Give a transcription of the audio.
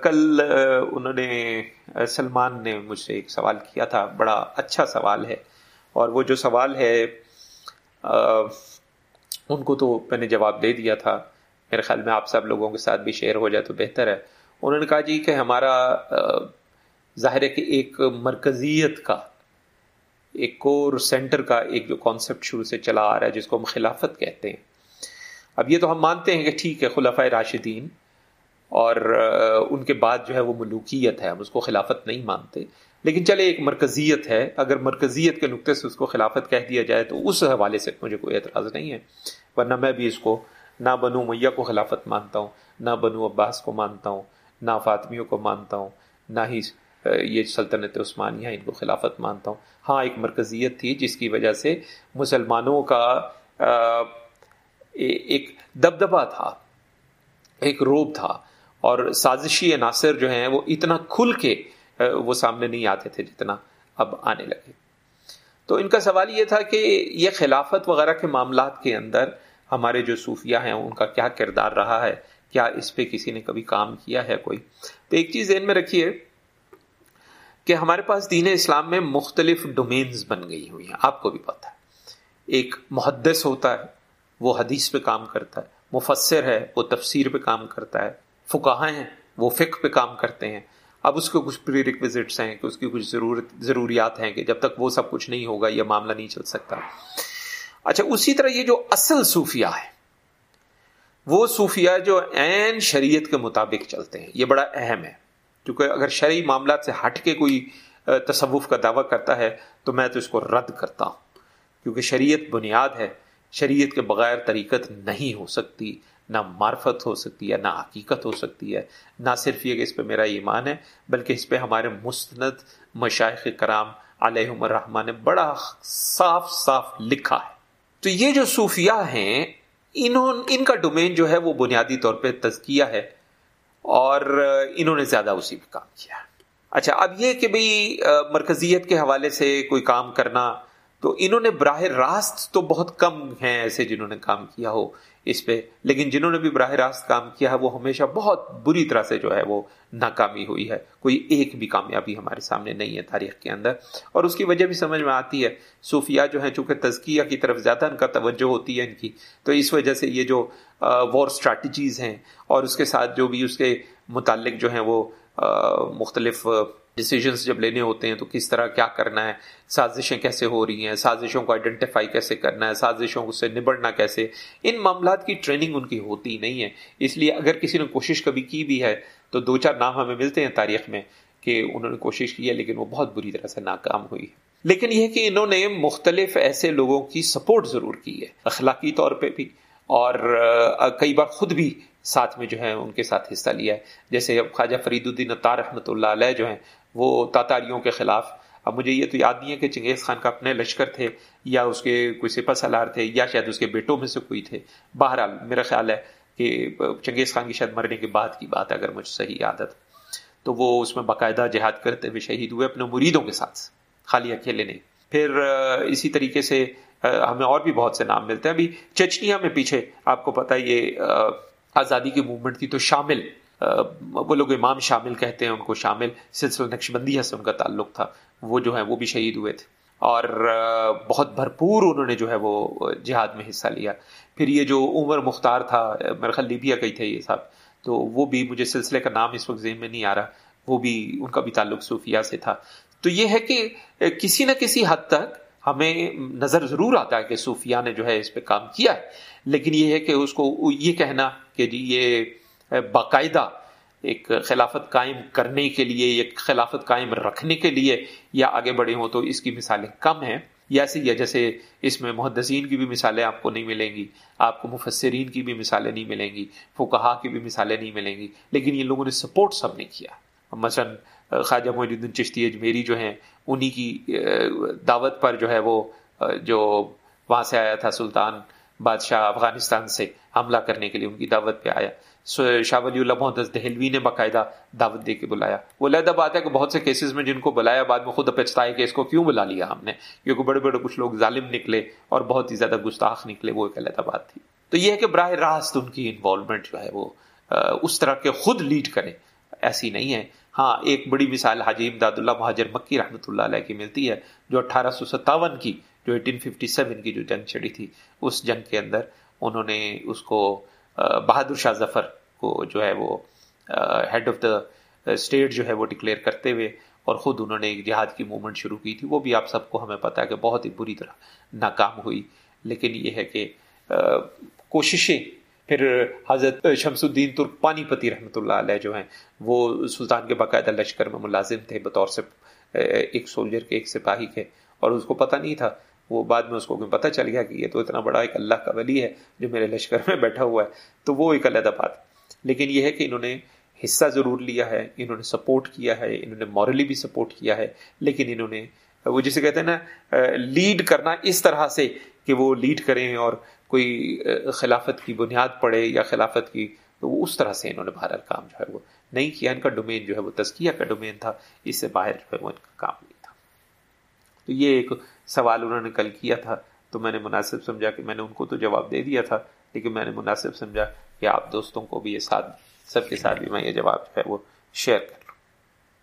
کل انہوں نے سلمان نے مجھ سے ایک سوال کیا تھا، بڑا اچھا سوال ہے، اور وہ جو سوال ہے ان کو تو میں نے جواب دے دیا تھا۔ میرے خیال میں آپ سب لوگوں کے ساتھ بھی شیئر ہو جائے تو بہتر ہے۔ انہوں نے کہا جی کہ ہمارا ظاہر ہے کہ ایک مرکزیت کا، ایک کور سینٹر کا ایک جو کانسیپٹ شروع سے چلا آ رہا ہے، جس کو ہم خلافت کہتے ہیں۔ اب یہ تو ہم مانتے ہیں کہ ٹھیک ہے خلافہ راشدین اور ان کے بعد جو ہے وہ ملوکیت ہے، ہم اس کو خلافت نہیں مانتے۔ لیکن چلے، ایک مرکزیت ہے۔ اگر مرکزیت کے نقطے سے اس کو خلافت کہہ دیا جائے تو اس حوالے سے مجھے کوئی اعتراض نہیں ہے۔ ورنہ میں بھی اس کو نہ بنو میاں کو خلافت مانتا ہوں، نہ بنو عباس کو مانتا ہوں، نہ فاطمیوں کو مانتا ہوں، نہ ہی یہ سلطنت عثمانیہ ان کو خلافت مانتا ہوں۔ ہاں ایک مرکزیت تھی جس کی وجہ سے مسلمانوں کا ایک دبدبا تھا، ایک روب تھا۔ اور سازشی عناصر جو ہیں وہ اتنا کھل کے وہ سامنے نہیں آتے تھے جتنا اب آنے لگے۔ تو ان کا سوال یہ تھا کہ یہ خلافت وغیرہ کے معاملات کے اندر ہمارے جو صوفیہ ہیں، ان کا کیا کردار رہا ہے؟ کیا اس پہ کسی نے کبھی کام کیا ہے کوئی؟ تو ایک چیز ذہن میں رکھیے کہ ہمارے پاس دین اسلام میں مختلف ڈومینز بن گئی ہوئی ہیں۔ آپ کو بھی پتا ہے۔ ایک محدث ہوتا ہے، وہ حدیث پہ کام کرتا ہے، مفسر ہے، وہ تفسیر پہ کام کرتا ہے۔ فکاہ ہیں، وہ فک پہ کام کرتے ہیں۔ اب اس کے کچھ پری ریکوزٹس ہیں کہ اس کی کچھ ضرورت، ضروریات ہیں کہ جب تک وہ سب کچھ نہیں ہوگا، یہ معاملہ نہیں چل سکتا۔ اچھا اسی طرح یہ جو اصل صوفیہ ہے وہ صوفیہ جو عین شریعت کے مطابق چلتے ہیں، یہ بڑا اہم ہے۔ کیونکہ اگر شرعی معاملات سے ہٹ کے کوئی تصوف کا دعویٰ کرتا ہے، تو میں تو اس کو رد کرتا ہوں۔ کیونکہ شریعت بنیاد ہے، شریعت کے بغیر طریقت نہیں ہو سکتی۔ نہ معرفت ہو سکتی ہے، نہ حقیقت ہو سکتی ہے۔ نہ صرف یہ کہ اس پہ میرا ایمان ہے، بلکہ اس پہ ہمارے مستند مشائق کرام علیہ الرحمٰن نے بڑا صاف صاف لکھا ہے۔ تو یہ جو صوفیہ ہیں، انہوں ان کا ڈومین جو ہے وہ بنیادی طور پہ تزکیہ ہے، اور انہوں نے زیادہ اسی پہ کام کیا۔ اچھا اب یہ کہ بھئی مرکزیت کے حوالے سے کوئی کام کرنا تو انہوں نے براہ راست تو بہت کم ہیں ایسے جنہوں نے کام کیا ہو اس پہ، لیکن جنہوں نے بھی براہ راست کام کیا ہے، وہ ہمیشہ بہت بری طرح سے جو ہے وہ ناکامی ہوئی ہے۔ کوئی ایک بھی کامیابی ہمارے سامنے نہیں ہے تاریخ کے اندر۔ اور اس کی وجہ بھی سمجھ میں آتی ہے۔ صوفیہ جو ہیں، چونکہ تزکیہ کی طرف زیادہ ان کا توجہ ہوتی ہے ان کی، تو اس وجہ سے یہ جو وار اسٹریٹجیز ہیں اور اس کے ساتھ جو بھی اس کے متعلق جو ہیں وہ مختلف ڈیسیجنس جب لینے ہوتے ہیں تو کس طرح کیا کرنا ہے؟ سازشیں کیسے ہو رہی ہیں؟ سازشوں کو آئیڈینٹیفائی کیسے کرنا ہے؟ سازشوں سے نبڑنا کیسے؟ ان معاملات کی ٹریننگ ان کی ہوتی نہیں ہے۔ اس لیے اگر کسی نے کوشش کبھی کی بھی ہے تو دو چار نام ہمیں ملتے ہیں تاریخ میں کہ انہوں نے کوشش کی ہے لیکن وہ بہت بری طرح سے ناکام ہوئی ہے۔ لیکن یہ کہ انہوں نے مختلف ایسے لوگوں کی سپورٹ ضرور کی ہے، اخلاقی طور پہ بھی اور کئی بار خود بھی ساتھ میں جو ہے ان کے ساتھ حصہ لیا ہے۔ جیسے اب خواجہ فرید الدین اطار رحمۃ اللہ علیہ جو ہیں وہ تاتاریوں کے خلاف۔ اب مجھے یہ تو یاد نہیں ہے کہ چنگیز خان کا اپنے لشکر تھے یا اس کے کوئی سپہ سالار تھے یا شاید اس کے بیٹوں میں سے کوئی تھے۔ بہرحال میرا خیال ہے کہ چنگیز خان کی شاید مرنے کے بعد کی بات ہے اگر مجھے صحیح عادت۔ تو وہ اس میں باقاعدہ جہاد کرتے ہوئے شہید ہوئے اپنے مریدوں کے ساتھ، خالی اکیلے نہیں۔ پھر اسی طریقے سے ہمیں اور بھی بہت سے نام ملتے ہیں۔ ابھی چچنیا میں پیچھے آپ کو پتا یہ آزادی کی موومنٹ تھی تو شامل وہ لوگ امام شامل کہتے ہیں، ان کو شامل سلسلہ نقش بندیہ سے ان کا تعلق تھا۔ وہ جو ہے، وہ بھی شہید ہوئے تھے۔ اور بہت بھرپور انہوں نے جو ہے، وہ جہاد میں حصہ لیا۔ پھر یہ جو عمر مختار تھا، میرے خیال لیبیا کا ہی تھے یہ صاحب تو وہ بھی مجھے سلسلے کا نام اس وقت ذہن میں نہیں آ رہا۔ وہ بھی ان کا بھی تعلق صوفیہ سے تھا۔ تو یہ ہے کہ کسی نہ کسی حد تک ہمیں نظر ضرور آتا ہے کہ صوفیہ نے جو ہے اس پہ کام کیا ہے۔ لیکن یہ ہے کہ اس کو یہ کہنا کہ جی یہ باقاعدہ ایک خلافت قائم کرنے کے لیے، ایک خلافت قائم رکھنے کے لیے یا آگے بڑھے ہوں تو اس کی مثالیں کم ہیں۔ یا ایسی ہے جیسے اس میں محدثین کی بھی مثالیں آپ کو نہیں ملیں گی، آپ کو مفسرین کی بھی مثالیں نہیں ملیں گی فکہ کی بھی مثالیں نہیں ملیں گی۔ لیکن یہ لوگوں نے سپورٹ سب نے کیا۔ مثلا، خواجہ محی الدین چشتی اجمیری جو ہیں، انہی کی دعوت پر جو ہے وہ جو وہاں سے آیا تھا سلطان بادشاہ افغانستان سے حملہ کرنے کے لیے ان کی دعوت پہ آیا۔ شاہ ولی اللہ محدث دہلوی نے باقاعدہ دعوت دے کے بلایا۔ وہ علیحدہ بات ہے کہ بہت سے کیسز میں جن کو بلایا بعد میں خود پچھتا ہے کہ اس کو کیوں بلا لیا ہم نے؟ کیونکہ بڑے بڑے کچھ لوگ ظالم نکلے اور بہت ہی زیادہ گستاخ نکلے، وہ ایک علیحدہ بات تھی۔ تو یہ ہے کہ براہ راست ان کی انوالومنٹ جو ہے وہ اس طرح کے خود لیڈ کریں۔ ایسی نہیں ہے۔ ہاں ایک بڑی مثال حاجی امداد اللہ مہاجر مکی رحمۃ اللہ علیہ کی ملتی ہے، جو اٹھارہ سو ستاون کی جو ایٹین ففٹی سیون کی جو جنگ چڑی تھی، اس جنگ کے اندر انہوں نے اس کو بہادر شاہ ظفر کو جو ہے وہ ہیڈ آف دا اسٹیٹ جو ہے وہ ڈکلیئر کرتے ہوئے اور خود انہوں نے ایک جہاد کی موومنٹ شروع کی تھی۔ وہ بھی آپ سب کو ہمیں پتا ہے کہ بہت ہی بری طرح ناکام ہوئی۔ لیکن یہ ہے کہ کوششیں، پھر حضرت شمس الدین ترک پانی پتی رحمۃ اللہ علیہ جو ہیں، وہ سلطان کے باقاعدہ لشکر میں ملازم تھے بطور سے ایک سولجر کے، ایک سپاہی کے، اور اس کو پتہ نہیں تھا وہ بعد میں اس کو پتہ چل گیا کہ یہ تو اتنا بڑا ایک اللہ کا ولی ہے جو میرے لشکر میں بیٹھا ہوا ہے، تو وہ ایک علیحدہ بات۔ لیکن یہ ہے کہ انہوں نے حصہ ضرور لیا ہے، انہوں نے سپورٹ کیا ہے، انہوں نے مورلی بھی سپورٹ کیا ہے، لیکن انہوں نے وہ جسے کہتے ہیں نا لیڈ کرنا اس طرح سے کہ وہ لیڈ کریں اور کوئی خلافت کی بنیاد پڑے یا خلافت کی، تو وہ اس طرح سے انہوں نے بہرحال کام جو ہے وہ نہیں کیا۔ ان کا ڈومین جو ہے وہ تزکیہ کا ڈومین تھا، اس سے باہر جو ہے وہ ان کا کام۔ نہیں تو یہ ایک سوال انہوں نے کل کیا تھا، تو میں نے مناسب سمجھا کہ میں نے ان کو تو جواب دے دیا تھا، لیکن میں نے مناسب سمجھا کہ آپ دوستوں کو بھی یہ ساتھ، سب کے ساتھ بھی میں یہ جواب جو ہے وہ شیئر کر